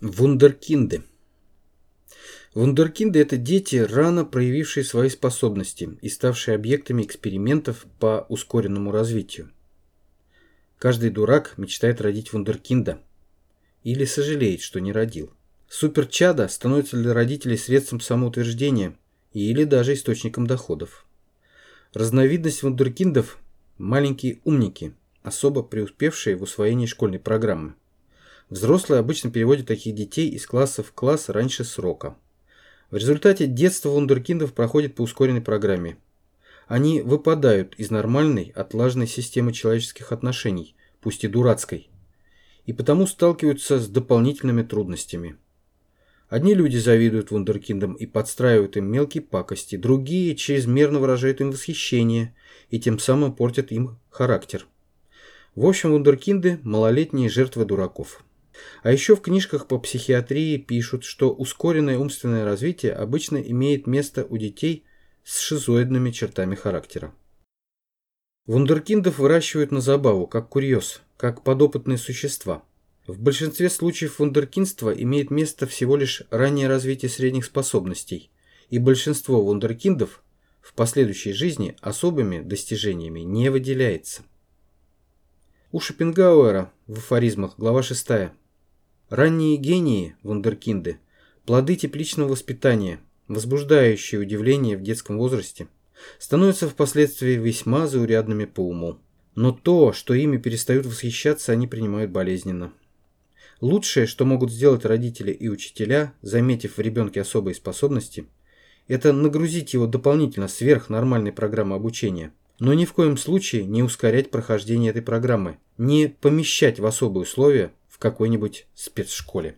Вундеркинды. Вундеркинды – это дети, рано проявившие свои способности и ставшие объектами экспериментов по ускоренному развитию. Каждый дурак мечтает родить вундеркинда или сожалеет, что не родил. Суперчада становится для родителей средством самоутверждения или даже источником доходов. Разновидность вундеркиндов – маленькие умники, особо преуспевшие в усвоении школьной программы. Взрослые обычно переводят таких детей из класса в класс раньше срока. В результате детство вундеркиндов проходит по ускоренной программе. Они выпадают из нормальной, отлаженной системы человеческих отношений, пусть и дурацкой, и потому сталкиваются с дополнительными трудностями. Одни люди завидуют вундеркиндам и подстраивают им мелкие пакости, другие чрезмерно выражают им восхищение и тем самым портят им характер. В общем, вундеркинды – малолетние жертвы дураков. А еще в книжках по психиатрии пишут, что ускоренное умственное развитие обычно имеет место у детей с шизоидными чертами характера. Вундеркиндов выращивают на забаву, как курьез, как подопытные существа. В большинстве случаев вундеркиндства имеет место всего лишь раннее развитие средних способностей, и большинство вундеркиндов в последующей жизни особыми достижениями не выделяется. У Шопенгауэра в афоризмах, глава 6. Ранние гении, вундеркинды, плоды тепличного воспитания, возбуждающие удивление в детском возрасте, становятся впоследствии весьма заурядными по уму. Но то, что ими перестают восхищаться, они принимают болезненно. Лучшее, что могут сделать родители и учителя, заметив в ребенке особые способности, это нагрузить его дополнительно сверх нормальной программы обучения, но ни в коем случае не ускорять прохождение этой программы, не помещать в особые условия, в какой-нибудь спецшколе.